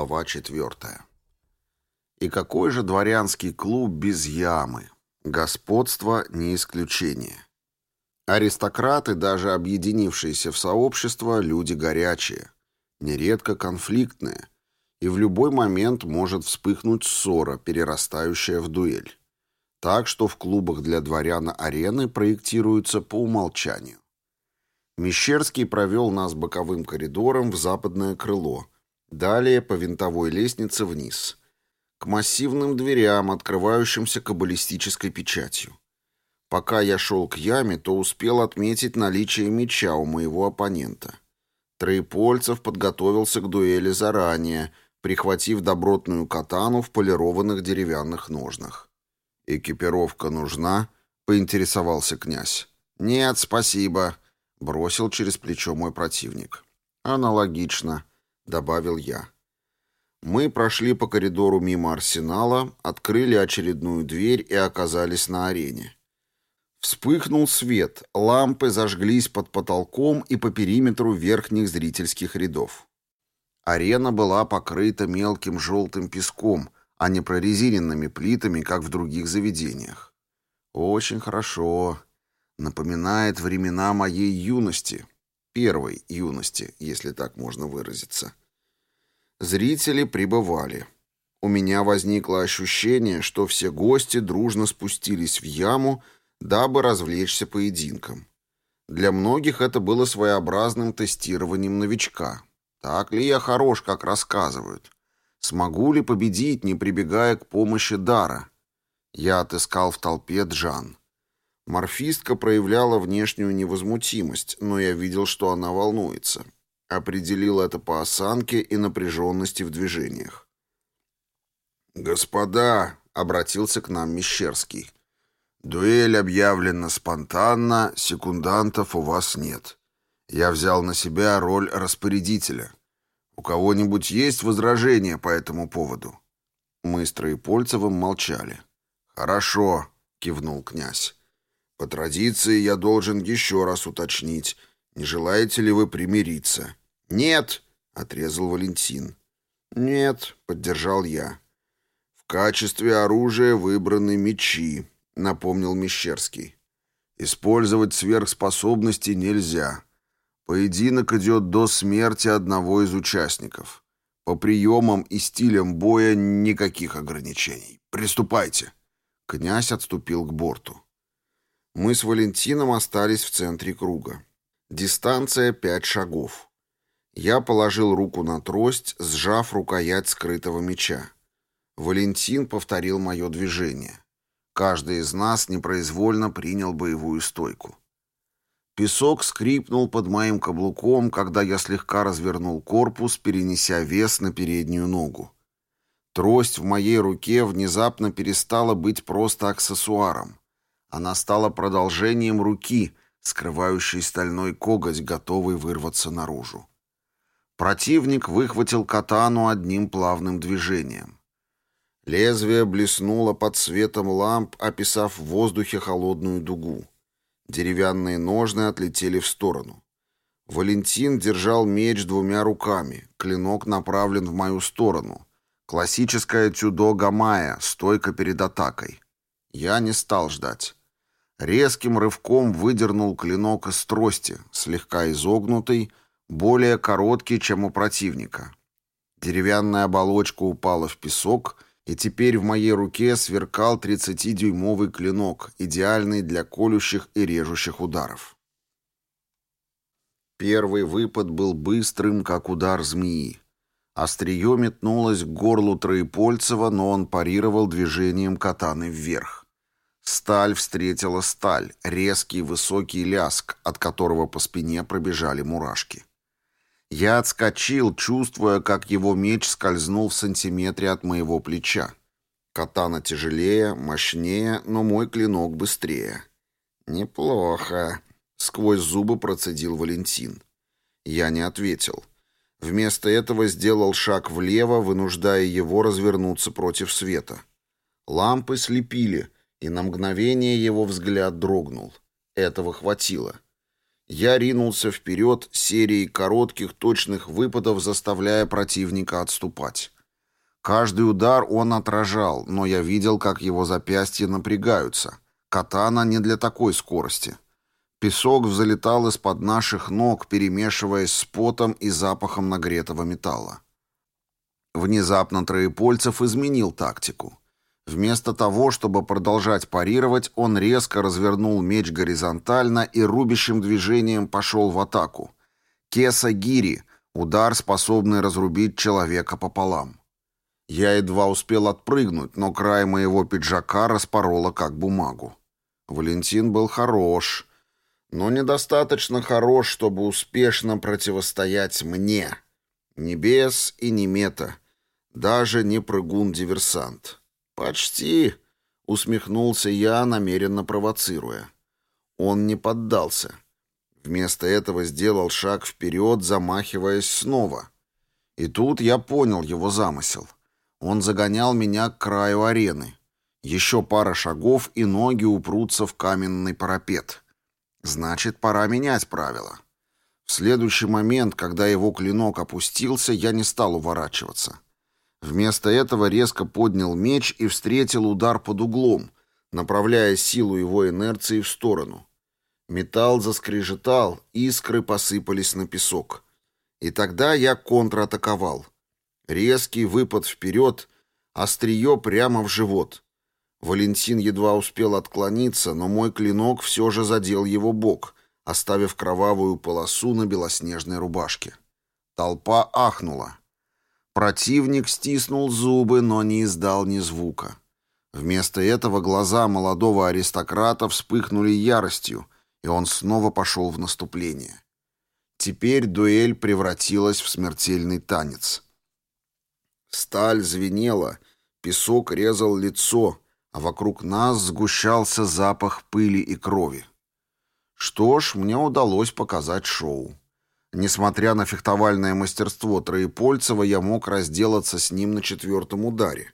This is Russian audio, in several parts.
Глава четвертая. И какой же дворянский клуб без ямы? Господство не исключение. Аристократы, даже объединившиеся в сообщество, люди горячие, нередко конфликтные, и в любой момент может вспыхнуть ссора, перерастающая в дуэль. Так что в клубах для дворяна арены проектируются по умолчанию. Мещерский провел нас боковым коридором в западное крыло, далее по винтовой лестнице вниз, к массивным дверям, открывающимся каббалистической печатью. Пока я шел к яме, то успел отметить наличие меча у моего оппонента. Троепольцев подготовился к дуэли заранее, прихватив добротную катану в полированных деревянных ножнах. «Экипировка нужна?» — поинтересовался князь. «Нет, спасибо», — бросил через плечо мой противник. «Аналогично», — добавил я. Мы прошли по коридору мимо арсенала, открыли очередную дверь и оказались на арене. Вспыхнул свет, лампы зажглись под потолком и по периметру верхних зрительских рядов. Арена была покрыта мелким желтым песком, а не прорезиненными плитами, как в других заведениях. Очень хорошо. Напоминает времена моей юности. Первой юности, если так можно выразиться. Зрители прибывали. У меня возникло ощущение, что все гости дружно спустились в яму, дабы развлечься поединком. Для многих это было своеобразным тестированием новичка. Так ли я хорош, как рассказывают? Смогу ли победить, не прибегая к помощи дара? Я отыскал в толпе Джан. Морфистка проявляла внешнюю невозмутимость, но я видел, что она волнуется. Определил это по осанке и напряженности в движениях. «Господа!» — обратился к нам Мещерский. Дуэль объявлена спонтанно, секундантов у вас нет. Я взял на себя роль распорядителя. У кого-нибудь есть возражения по этому поводу?» Мы с Троепольцевым молчали. «Хорошо», — кивнул князь. «По традиции я должен еще раз уточнить, не желаете ли вы примириться?» «Нет», — отрезал Валентин. «Нет», — поддержал я. «В качестве оружия выбраны мечи», — напомнил Мещерский. «Использовать сверхспособности нельзя. Поединок идет до смерти одного из участников. По приемам и стилям боя никаких ограничений. Приступайте». Князь отступил к борту. Мы с Валентином остались в центре круга. Дистанция пять шагов. Я положил руку на трость, сжав рукоять скрытого меча. Валентин повторил мое движение. Каждый из нас непроизвольно принял боевую стойку. Песок скрипнул под моим каблуком, когда я слегка развернул корпус, перенеся вес на переднюю ногу. Трость в моей руке внезапно перестала быть просто аксессуаром. Она стала продолжением руки, скрывающей стальной коготь, готовый вырваться наружу. Противник выхватил катану одним плавным движением. Лезвие блеснуло под светом ламп, описав в воздухе холодную дугу. Деревянные ножны отлетели в сторону. Валентин держал меч двумя руками, клинок направлен в мою сторону. Классическая тюдо Гамая, стойка перед атакой. Я не стал ждать. Резким рывком выдернул клинок из трости, слегка изогнутый, более короткий, чем у противника. Деревянная оболочка упала в песок — и теперь в моей руке сверкал 30-дюймовый клинок, идеальный для колющих и режущих ударов. Первый выпад был быстрым, как удар змеи. Острие метнулось к горлу Троепольцева, но он парировал движением катаны вверх. Сталь встретила сталь, резкий высокий ляск, от которого по спине пробежали мурашки. Я отскочил, чувствуя, как его меч скользнул в сантиметре от моего плеча. Катана тяжелее, мощнее, но мой клинок быстрее. «Неплохо», — сквозь зубы процедил Валентин. Я не ответил. Вместо этого сделал шаг влево, вынуждая его развернуться против света. Лампы слепили, и на мгновение его взгляд дрогнул. Этого хватило. Я ринулся вперед серией коротких точных выпадов, заставляя противника отступать. Каждый удар он отражал, но я видел, как его запястья напрягаются. Катана не для такой скорости. Песок взлетал из-под наших ног, перемешиваясь с потом и запахом нагретого металла. Внезапно Троепольцев изменил тактику. Вместо того, чтобы продолжать парировать, он резко развернул меч горизонтально и рубящим движением пошел в атаку. Кеса Гири — удар, способный разрубить человека пополам. Я едва успел отпрыгнуть, но край моего пиджака распорола как бумагу. Валентин был хорош, но недостаточно хорош, чтобы успешно противостоять мне. Ни бес и ни мета, даже не прыгун-диверсант. «Почти», — усмехнулся я, намеренно провоцируя. Он не поддался. Вместо этого сделал шаг вперед, замахиваясь снова. И тут я понял его замысел. Он загонял меня к краю арены. Еще пара шагов, и ноги упрутся в каменный парапет. Значит, пора менять правила. В следующий момент, когда его клинок опустился, я не стал уворачиваться. Вместо этого резко поднял меч и встретил удар под углом, направляя силу его инерции в сторону. Металл заскрежетал, искры посыпались на песок. И тогда я контратаковал. Резкий выпад вперед, острие прямо в живот. Валентин едва успел отклониться, но мой клинок все же задел его бок, оставив кровавую полосу на белоснежной рубашке. Толпа ахнула. Противник стиснул зубы, но не издал ни звука. Вместо этого глаза молодого аристократа вспыхнули яростью, и он снова пошел в наступление. Теперь дуэль превратилась в смертельный танец. Сталь звенела, песок резал лицо, а вокруг нас сгущался запах пыли и крови. Что ж, мне удалось показать шоу. Несмотря на фехтовальное мастерство Троепольцева, я мог разделаться с ним на четвертом ударе.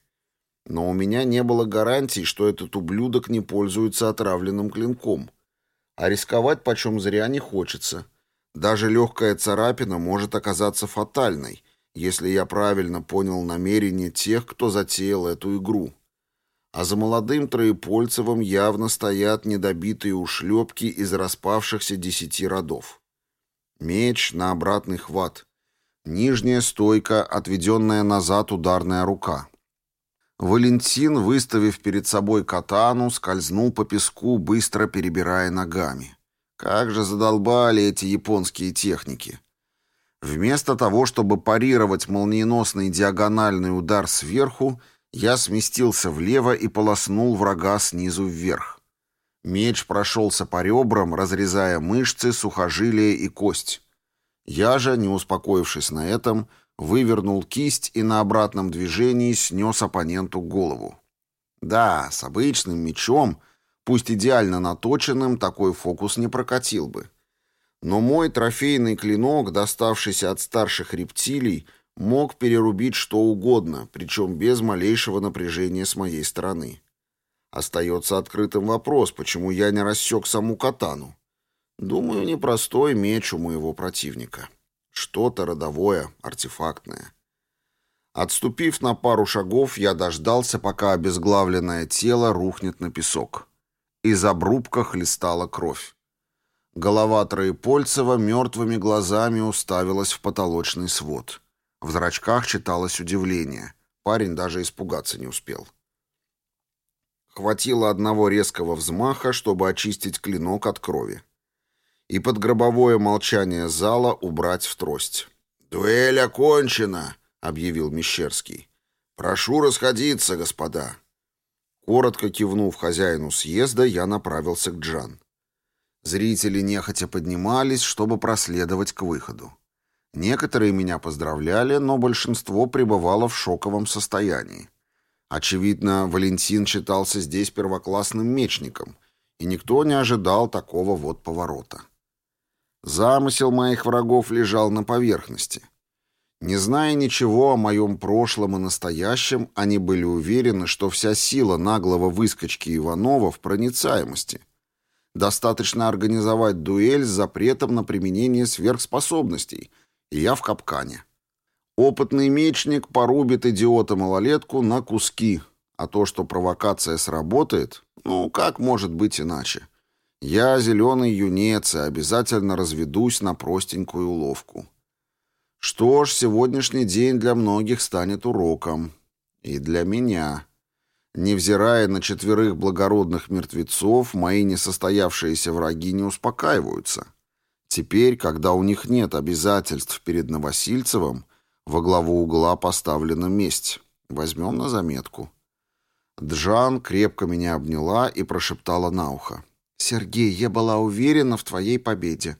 Но у меня не было гарантий, что этот ублюдок не пользуется отравленным клинком. А рисковать почем зря не хочется. Даже легкая царапина может оказаться фатальной, если я правильно понял намерение тех, кто затеял эту игру. А за молодым Троепольцевым явно стоят недобитые ушлепки из распавшихся десяти родов. Меч на обратный хват. Нижняя стойка, отведенная назад ударная рука. Валентин, выставив перед собой катану, скользнул по песку, быстро перебирая ногами. Как же задолбали эти японские техники. Вместо того, чтобы парировать молниеносный диагональный удар сверху, я сместился влево и полоснул врага снизу вверх. Меч прошелся по ребрам, разрезая мышцы, сухожилия и кость. Я же, не успокоившись на этом, вывернул кисть и на обратном движении снес оппоненту голову. Да, с обычным мечом, пусть идеально наточенным, такой фокус не прокатил бы. Но мой трофейный клинок, доставшийся от старших рептилий, мог перерубить что угодно, причем без малейшего напряжения с моей стороны. Остается открытым вопрос, почему я не рассек саму катану. Думаю, непростой меч у моего противника. Что-то родовое, артефактное. Отступив на пару шагов, я дождался, пока обезглавленное тело рухнет на песок. Из обрубка хлестала кровь. Голова Троепольцева мертвыми глазами уставилась в потолочный свод. В зрачках читалось удивление. Парень даже испугаться не успел. Хватило одного резкого взмаха, чтобы очистить клинок от крови. И под гробовое молчание зала убрать в трость. «Дуэль окончена!» — объявил Мещерский. «Прошу расходиться, господа!» Коротко кивнув хозяину съезда, я направился к Джан. Зрители нехотя поднимались, чтобы проследовать к выходу. Некоторые меня поздравляли, но большинство пребывало в шоковом состоянии. Очевидно, Валентин считался здесь первоклассным мечником, и никто не ожидал такого вот поворота. Замысел моих врагов лежал на поверхности. Не зная ничего о моем прошлом и настоящем, они были уверены, что вся сила наглого выскочки Иванова в проницаемости. Достаточно организовать дуэль с запретом на применение сверхспособностей, и я в капкане. Опытный мечник порубит идиота-малолетку на куски, а то, что провокация сработает, ну, как может быть иначе? Я зеленый юнец и обязательно разведусь на простенькую уловку. Что ж, сегодняшний день для многих станет уроком. И для меня. Невзирая на четверых благородных мертвецов, мои несостоявшиеся враги не успокаиваются. Теперь, когда у них нет обязательств перед Новосильцевым, во главу угла поставлена месть. Возьмем на заметку. Джан крепко меня обняла и прошептала на ухо. «Сергей, я была уверена в твоей победе».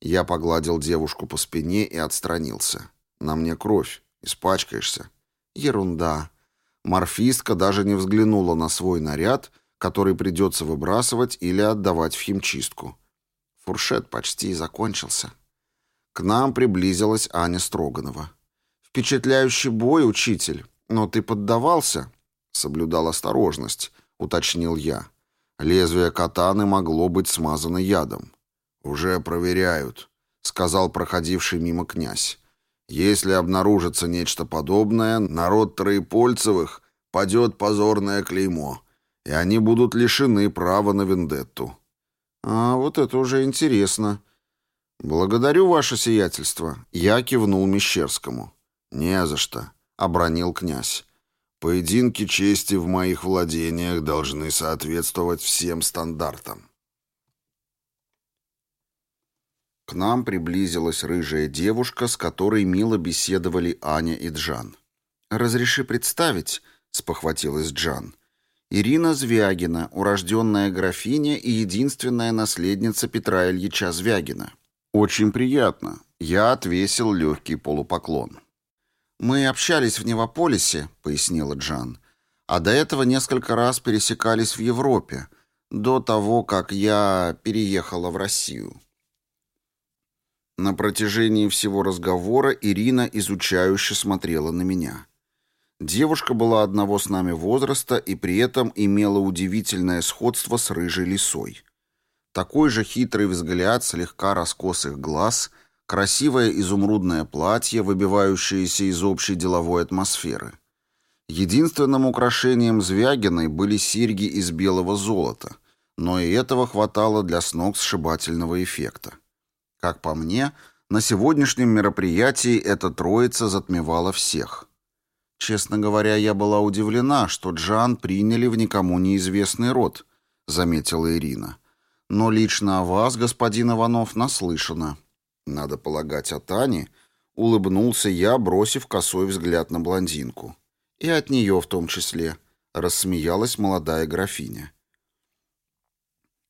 Я погладил девушку по спине и отстранился. «На мне кровь. Испачкаешься». «Ерунда». Морфистка даже не взглянула на свой наряд, который придется выбрасывать или отдавать в химчистку. Фуршет почти закончился. К нам приблизилась Аня Строганова. «Впечатляющий бой, учитель. Но ты поддавался?» Соблюдал осторожность, уточнил я. Лезвие катаны могло быть смазано ядом. «Уже проверяют», — сказал проходивший мимо князь. «Если обнаружится нечто подобное, народ Троепольцевых падет позорное клеймо, и они будут лишены права на вендетту». «А вот это уже интересно». «Благодарю ваше сиятельство», — я кивнул Мещерскому. «Не за что», — обронил князь. «Поединки чести в моих владениях должны соответствовать всем стандартам». К нам приблизилась рыжая девушка, с которой мило беседовали Аня и Джан. «Разреши представить», — спохватилась Джан. «Ирина Звягина, урожденная графиня и единственная наследница Петра Ильича Звягина». «Очень приятно». Я отвесил легкий полупоклон. «Мы общались в Невополисе», — пояснила Джан. «А до этого несколько раз пересекались в Европе, до того, как я переехала в Россию». На протяжении всего разговора Ирина изучающе смотрела на меня. Девушка была одного с нами возраста и при этом имела удивительное сходство с рыжей лисой. Такой же хитрый взгляд слегка раскосых глаз — красивое изумрудное платье, выбивающееся из общей деловой атмосферы. Единственным украшением Звягиной были серьги из белого золота, но и этого хватало для сногсшибательного эффекта. Как по мне, на сегодняшнем мероприятии эта троица затмевала всех. Честно говоря, я была удивлена, что Джан приняли в никому неизвестный род, заметила Ирина. Но лично о вас, господин Иванов, наслышана. Надо полагать, от Ани улыбнулся я, бросив косой взгляд на блондинку. И от нее в том числе, рассмеялась молодая графиня.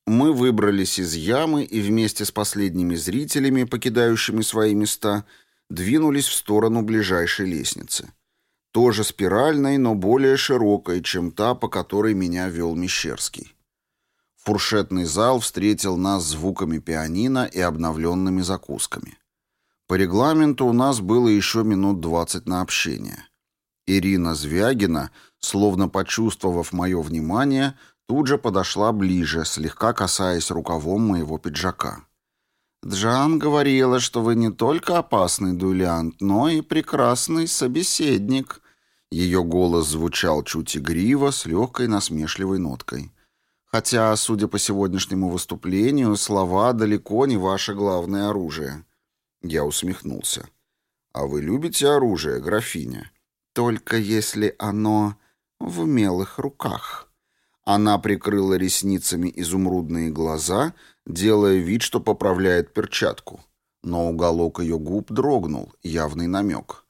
Мы выбрались из ямы и вместе с последними зрителями, покидающими свои места, двинулись в сторону ближайшей лестницы. Тоже спиральной, но более широкой, чем та, по которой меня вел Мещерский. Фуршетный зал встретил нас звуками пианино и обновленными закусками. По регламенту у нас было еще минут двадцать на общение. Ирина Звягина, словно почувствовав мое внимание, тут же подошла ближе, слегка касаясь рукавом моего пиджака. «Джан говорила, что вы не только опасный дуэлянт, но и прекрасный собеседник». Ее голос звучал чуть игриво, с легкой насмешливой ноткой. Хотя, судя по сегодняшнему выступлению, слова далеко не ваше главное оружие. Я усмехнулся. А вы любите оружие, графиня? Только если оно в умелых руках. Она прикрыла ресницами изумрудные глаза, делая вид, что поправляет перчатку. Но уголок ее губ дрогнул, явный намек.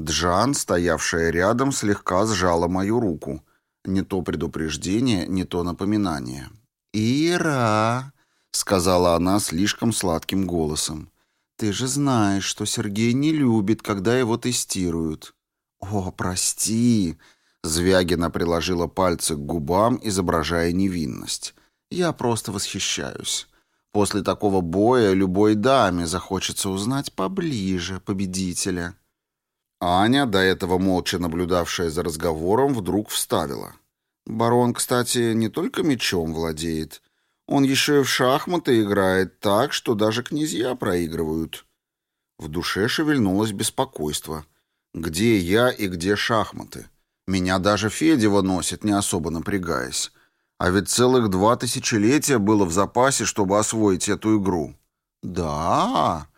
Джан, стоявшая рядом, слегка сжала мою руку — не то предупреждение, не то напоминание. «Ира!» — сказала она слишком сладким голосом. «Ты же знаешь, что Сергей не любит, когда его тестируют». «О, прости!» — Звягина приложила пальцы к губам, изображая невинность. «Я просто восхищаюсь. После такого боя любой даме захочется узнать поближе победителя». Аня, до этого молча наблюдавшая за разговором, вдруг вставила. «Барон, кстати, не только мечом владеет. Он еще и в шахматы играет так, что даже князья проигрывают. В душе шевельнулось беспокойство. Где я и где шахматы? Меня даже Федева носит, не особо напрягаясь. А ведь целых два тысячелетия было в запасе, чтобы освоить эту игру. Да,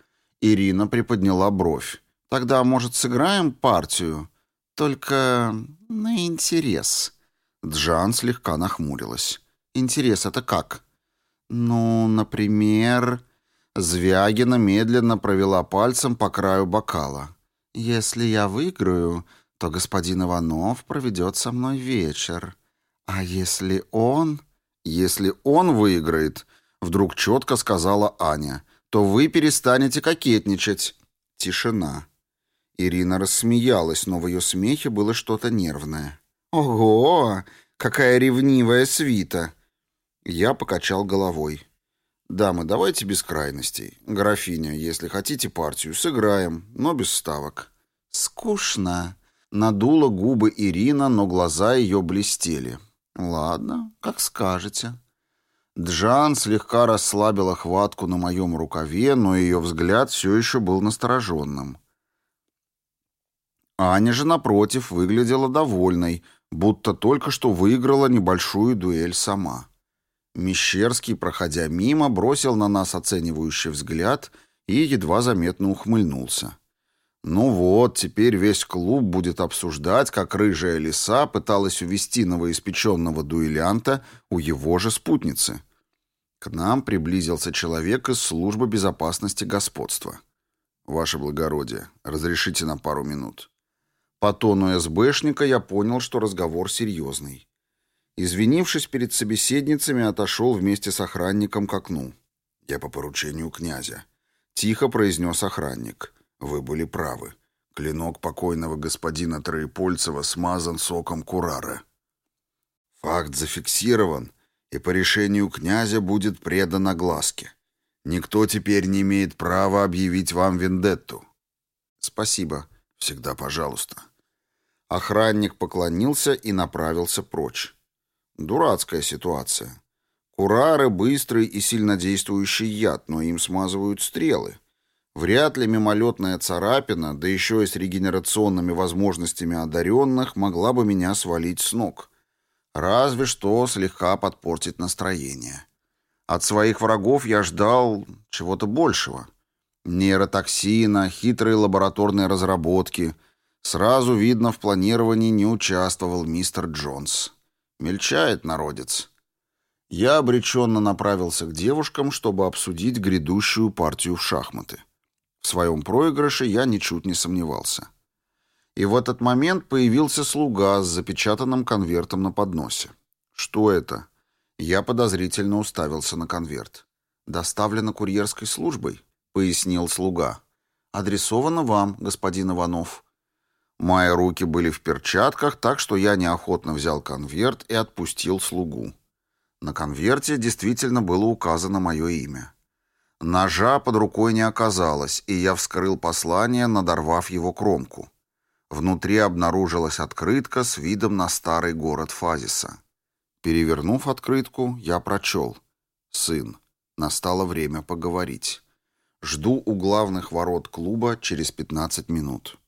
Ирина приподняла бровь. Тогда, может, сыграем партию? Только на интерес. Джан слегка нахмурилась. Интерес это как? Ну, например... Звягина медленно провела пальцем по краю бокала. «Если я выиграю, то господин Иванов проведет со мной вечер. А если он...» «Если он выиграет», — вдруг четко сказала Аня, «то вы перестанете кокетничать». Тишина. Ирина рассмеялась, но в ее смехе было что-то нервное. «Ого! Какая ревнивая свита!» Я покачал головой. «Дамы, давайте без крайностей. Графиня, если хотите партию, сыграем, но без ставок». «Скучно», — надула губы Ирина, но глаза ее блестели. «Ладно, как скажете». Джан слегка расслабила хватку на моем рукаве, но ее взгляд все еще был настороженным. Аня же, напротив, выглядела довольной, будто только что выиграла небольшую дуэль сама. Мещерский, проходя мимо, бросил на нас оценивающий взгляд и едва заметно ухмыльнулся. Ну вот, теперь весь клуб будет обсуждать, как рыжая лиса пыталась увести новоиспеченного дуэлянта у его же спутницы. К нам приблизился человек из службы безопасности господства. «Ваше благородие, разрешите на пару минут». По тону СБшника я понял, что разговор серьезный. Извинившись перед собеседницами, отошел вместе с охранником к окну. «Я по поручению князя». Тихо произнес охранник. «Вы были правы. Клинок покойного господина Троепольцева смазан соком курара. Факт зафиксирован, и по решению князя будет предан огласке. Никто теперь не имеет права объявить вам вендетту». «Спасибо. Всегда пожалуйста». Охранник поклонился и направился прочь. Дурацкая ситуация. Курары — быстрый и сильнодействующий яд, но им смазывают стрелы. Вряд ли мимолетная царапина, да еще и с регенерационными возможностями одаренных, могла бы меня свалить с ног. Разве что слегка подпортить настроение. От своих врагов я ждал чего-то большего. Нейротоксина, хитрые лабораторные разработки. Сразу видно, в планировании не участвовал мистер Джонс. Мельчает народец. Я обреченно направился к девушкам, чтобы обсудить грядущую партию в шахматы. В своем проигрыше я ничуть не сомневался. И в этот момент появился слуга с запечатанным конвертом на подносе. «Что это?» Я подозрительно уставился на конверт. «Доставлено курьерской службой», — пояснил слуга. «Адресовано вам, господин Иванов. Мои руки были в перчатках, так что я неохотно взял конверт и отпустил слугу. На конверте действительно было указано мое имя. Ножа под рукой не оказалось, и я вскрыл послание, надорвав его кромку. Внутри обнаружилась открытка с видом на старый город Фазиса. Перевернув открытку, я прочел. «Сын, настало время поговорить. Жду у главных ворот клуба через 15 минут».